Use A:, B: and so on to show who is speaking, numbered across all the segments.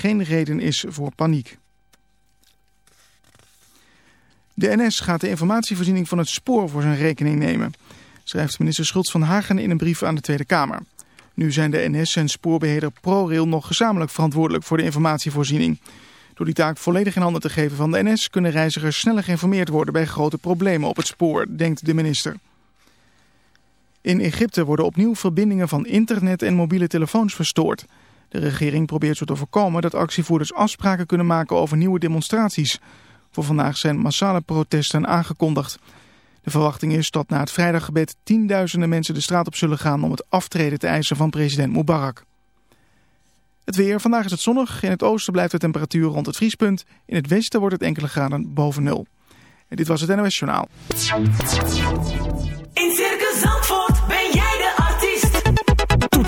A: geen reden is voor paniek. De NS gaat de informatievoorziening van het spoor voor zijn rekening nemen, schrijft minister Schultz van Hagen in een brief aan de Tweede Kamer. Nu zijn de NS en spoorbeheerder ProRail nog gezamenlijk verantwoordelijk voor de informatievoorziening. Door die taak volledig in handen te geven van de NS kunnen reizigers sneller geïnformeerd worden bij grote problemen op het spoor, denkt de minister. In Egypte worden opnieuw verbindingen van internet en mobiele telefoons verstoord. De regering probeert zo te voorkomen dat actievoerders afspraken kunnen maken over nieuwe demonstraties. Voor vandaag zijn massale protesten aangekondigd. De verwachting is dat na het vrijdaggebed tienduizenden mensen de straat op zullen gaan om het aftreden te eisen van president Mubarak. Het weer. Vandaag is het zonnig. In het oosten blijft de temperatuur rond het vriespunt. In het westen wordt het enkele graden boven nul. En dit was het NOS Journaal.
B: In Circus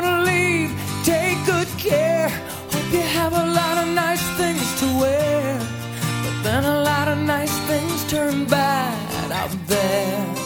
C: gonna leave. Take good care. Hope you have a lot of nice things to wear. But then a lot of nice things turn bad out there.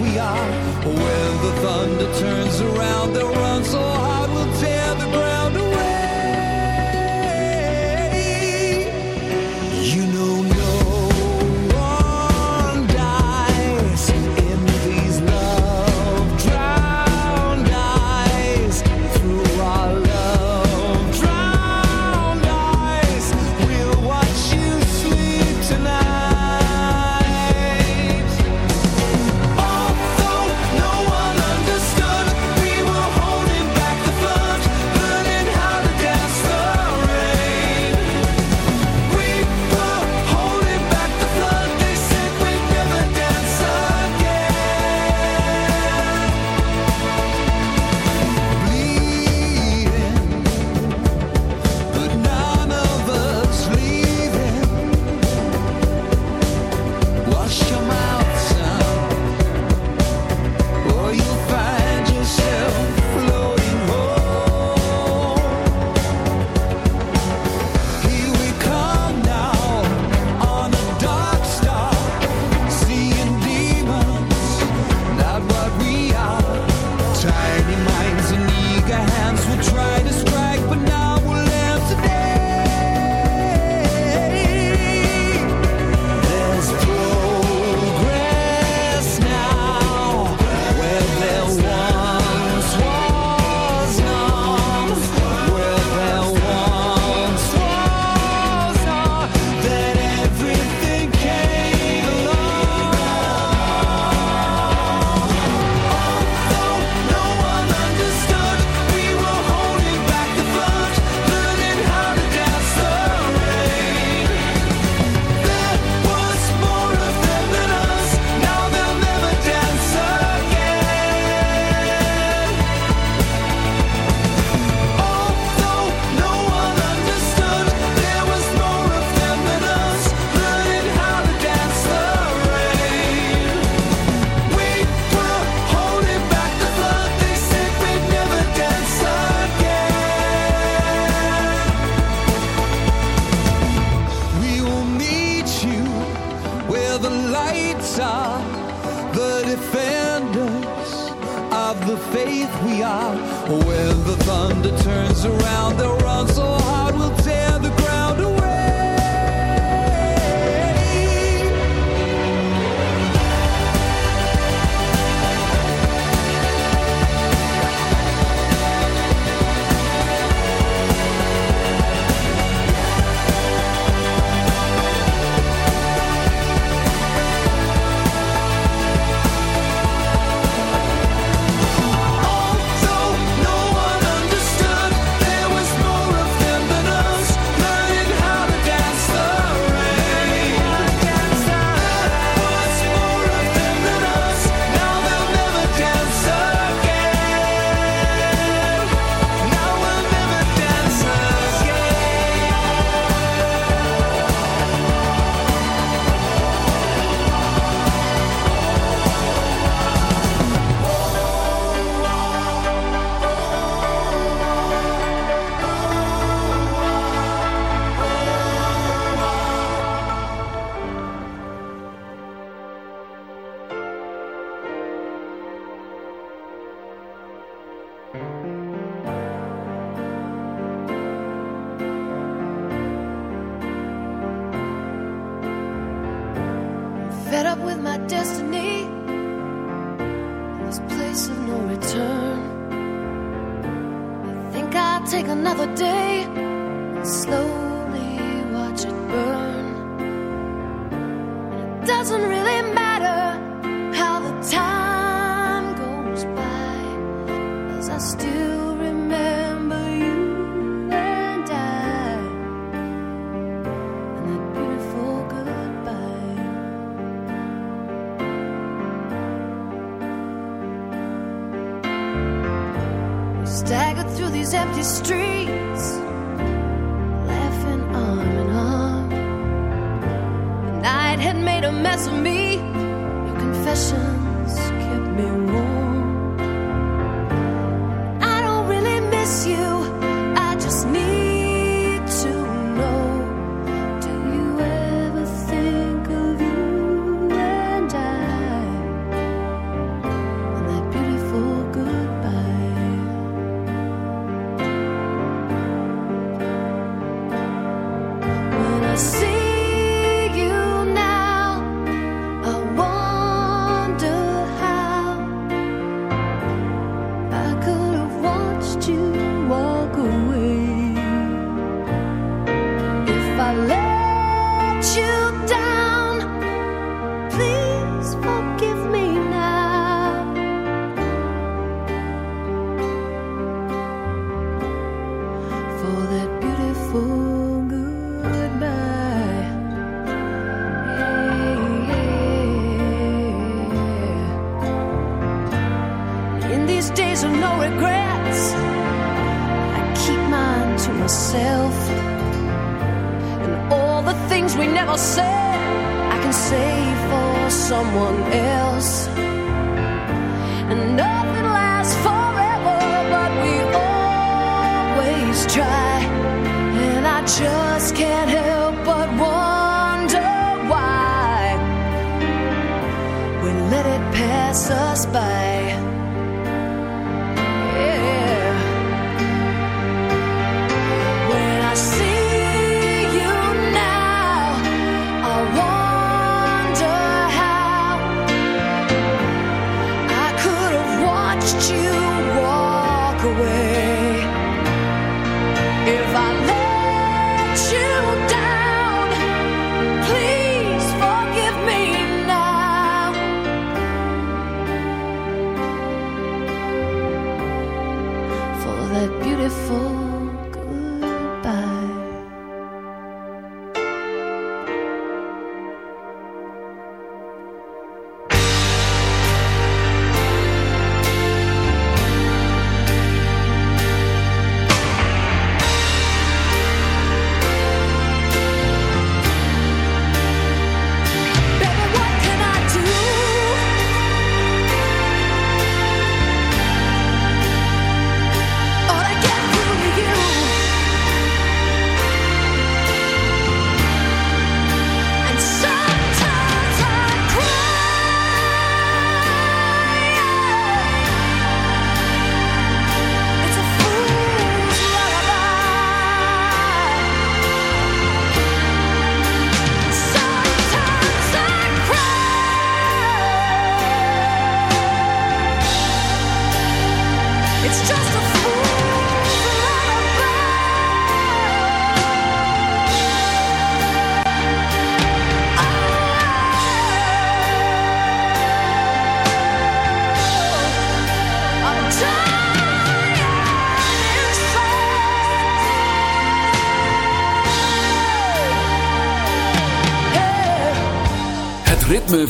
C: we are.
D: When the thunder turns around
E: destiny this place of no return. I think I'll take another day
F: slow.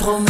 F: promo.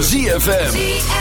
F: ZFM.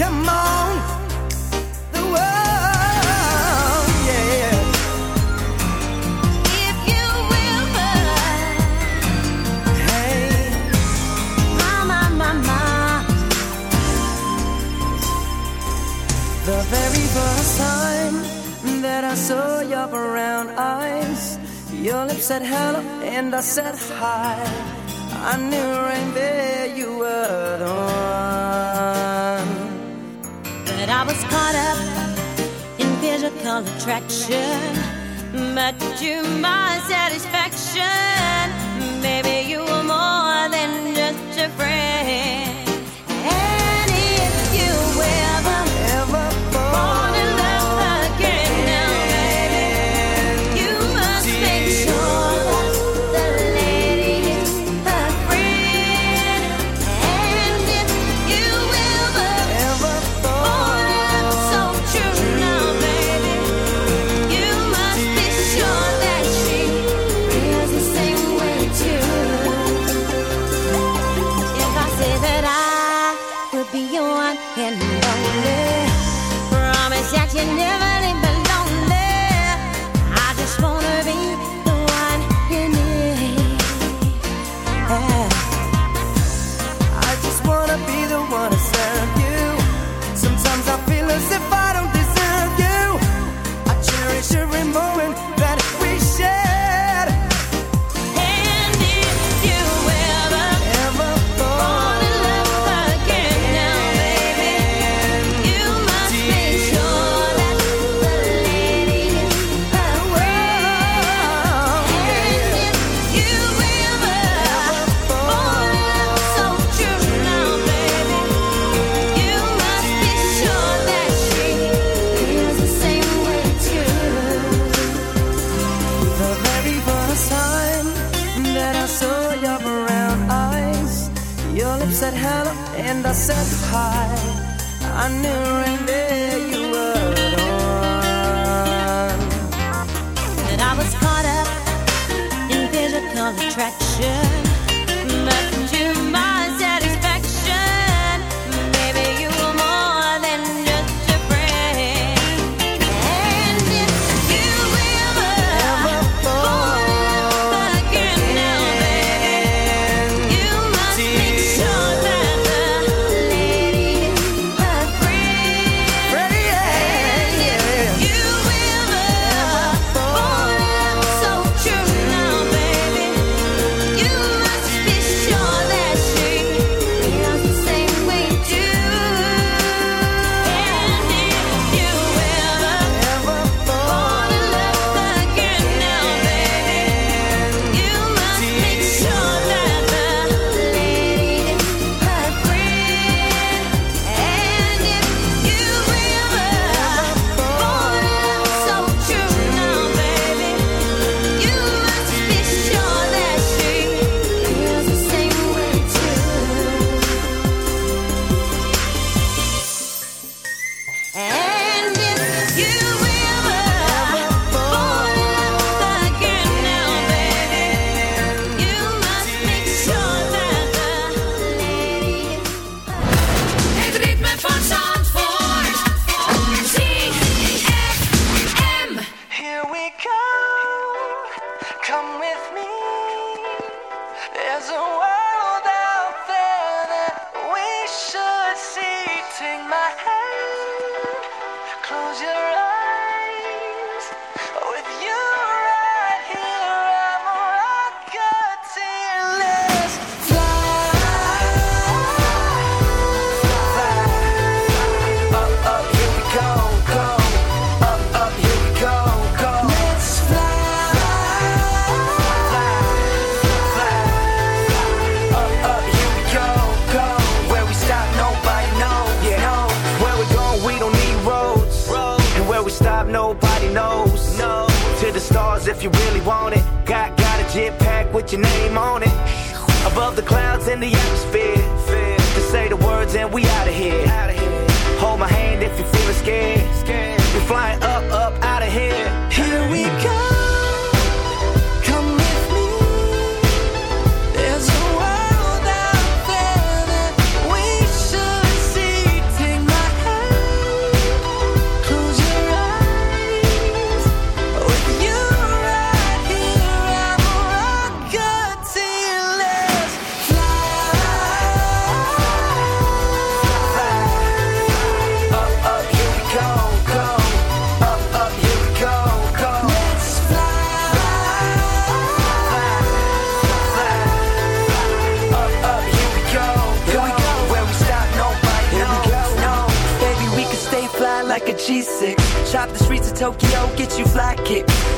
C: Come on, the world, yeah.
E: If you will,
C: hey,
E: my, my, my, my.
C: The very first time that I saw your brown eyes, your lips said hello and I said hi. I knew right there you were the one.
E: I was caught up in physical attraction, but to my satisfaction, baby, you were more than just a friend.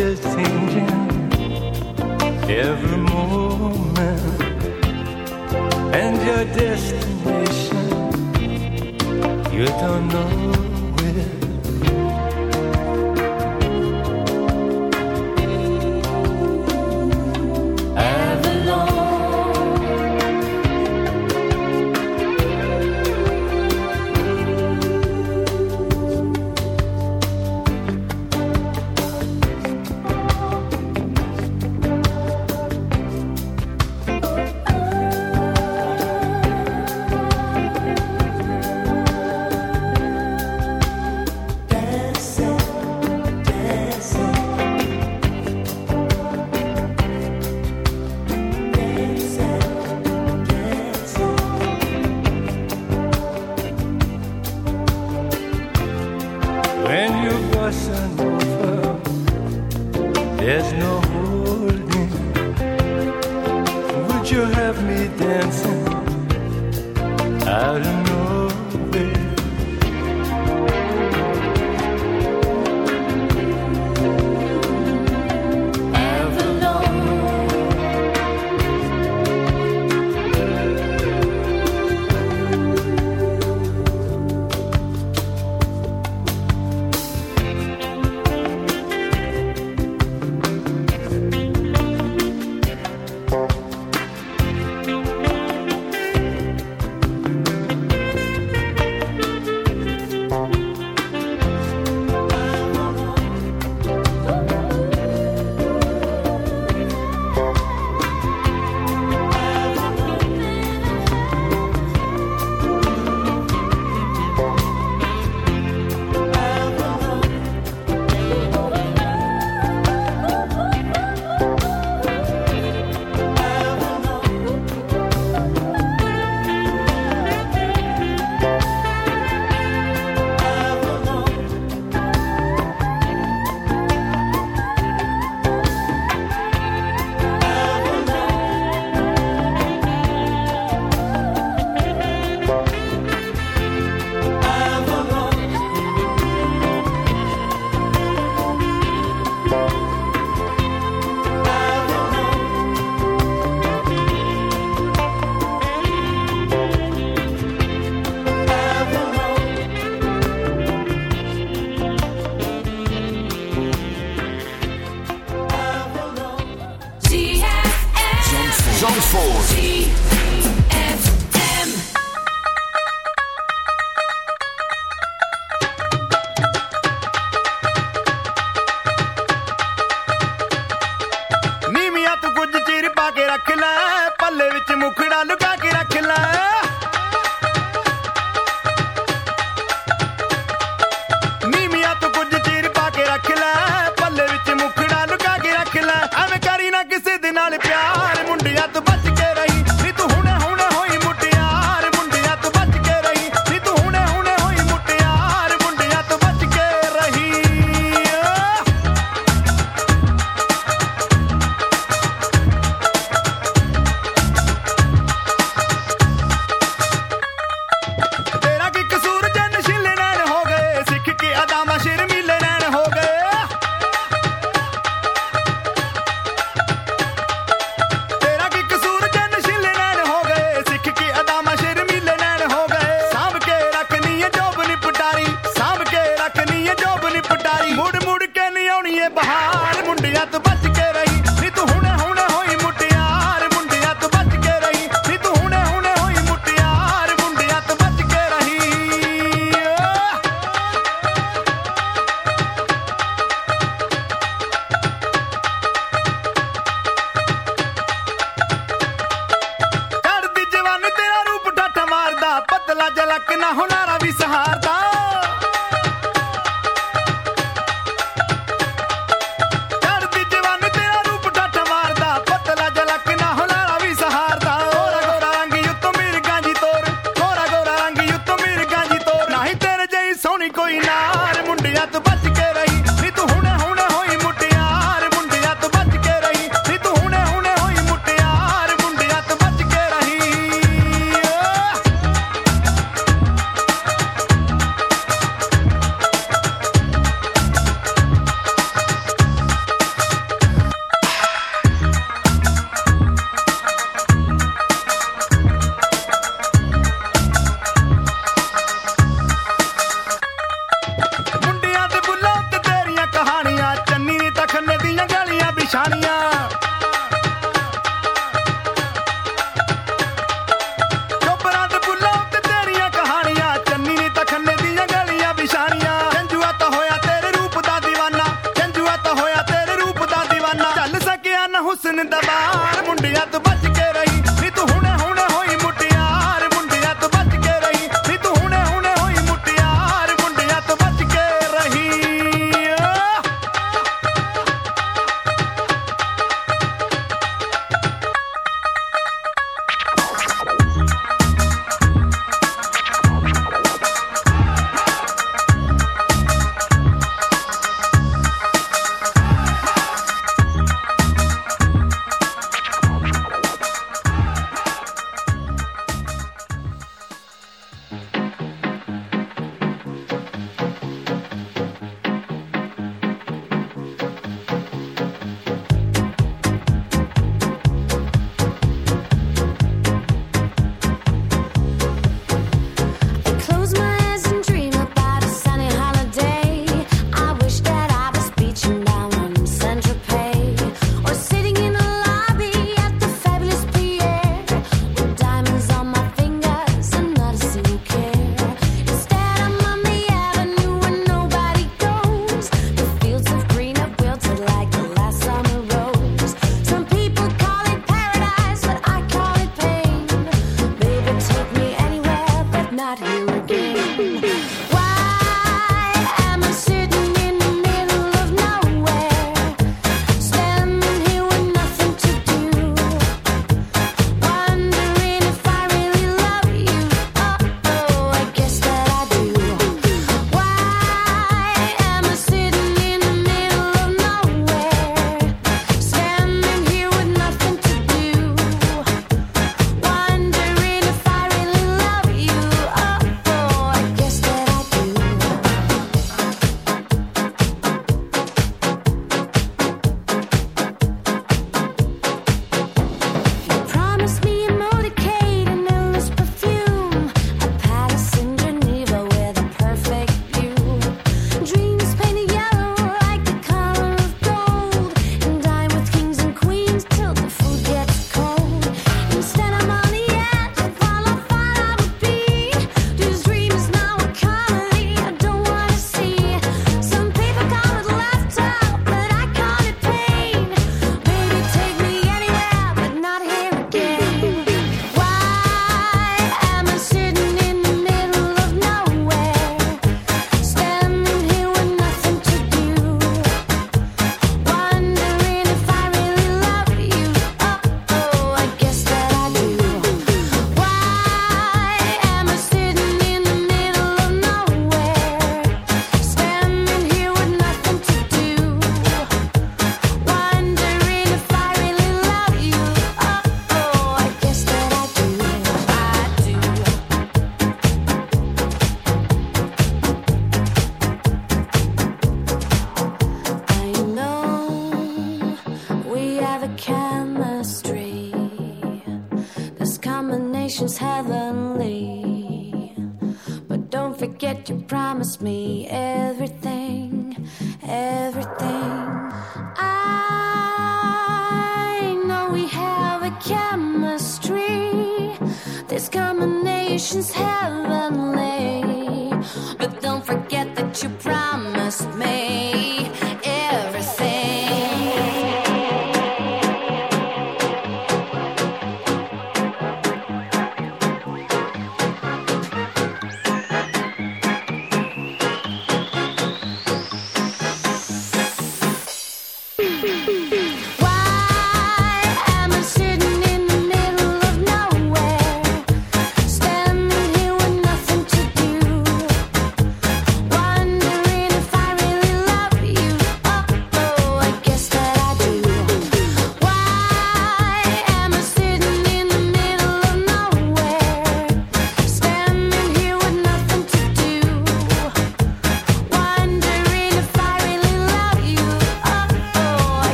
C: The changing every moment, and your destination you don't know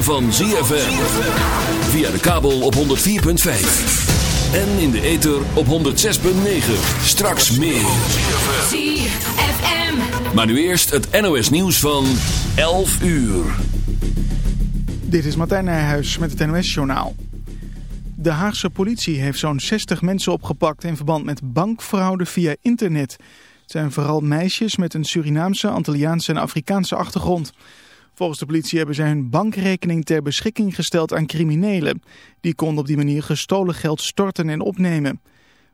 F: van ZFM. Via de kabel op 104.5. En in de ether op 106.9. Straks meer.
G: ZFM.
F: Maar nu eerst het NOS nieuws van 11 uur.
A: Dit is Martijn Nijhuis met het NOS Journaal. De Haagse politie heeft zo'n 60 mensen opgepakt in verband met bankfraude via internet. Het zijn vooral meisjes met een Surinaamse, Antilliaanse en Afrikaanse achtergrond. Volgens de politie hebben zij hun bankrekening ter beschikking gesteld aan criminelen. Die konden op die manier gestolen geld storten en opnemen.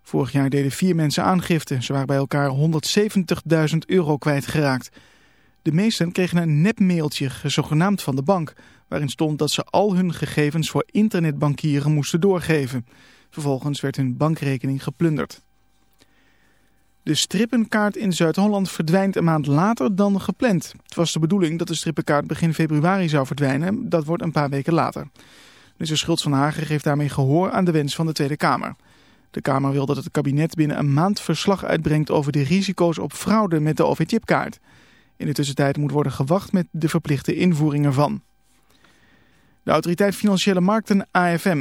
A: Vorig jaar deden vier mensen aangifte. Ze waren bij elkaar 170.000 euro kwijtgeraakt. De meesten kregen een nepmailtje, zogenaamd van de bank... waarin stond dat ze al hun gegevens voor internetbankieren moesten doorgeven. Vervolgens werd hun bankrekening geplunderd. De strippenkaart in Zuid-Holland verdwijnt een maand later dan gepland. Het was de bedoeling dat de strippenkaart begin februari zou verdwijnen. Dat wordt een paar weken later. Minister Schultz van Hagen geeft daarmee gehoor aan de wens van de Tweede Kamer. De Kamer wil dat het kabinet binnen een maand verslag uitbrengt over de risico's op fraude met de OV-chipkaart. In de tussentijd moet worden gewacht met de verplichte invoering ervan. De Autoriteit Financiële Markten, AFM,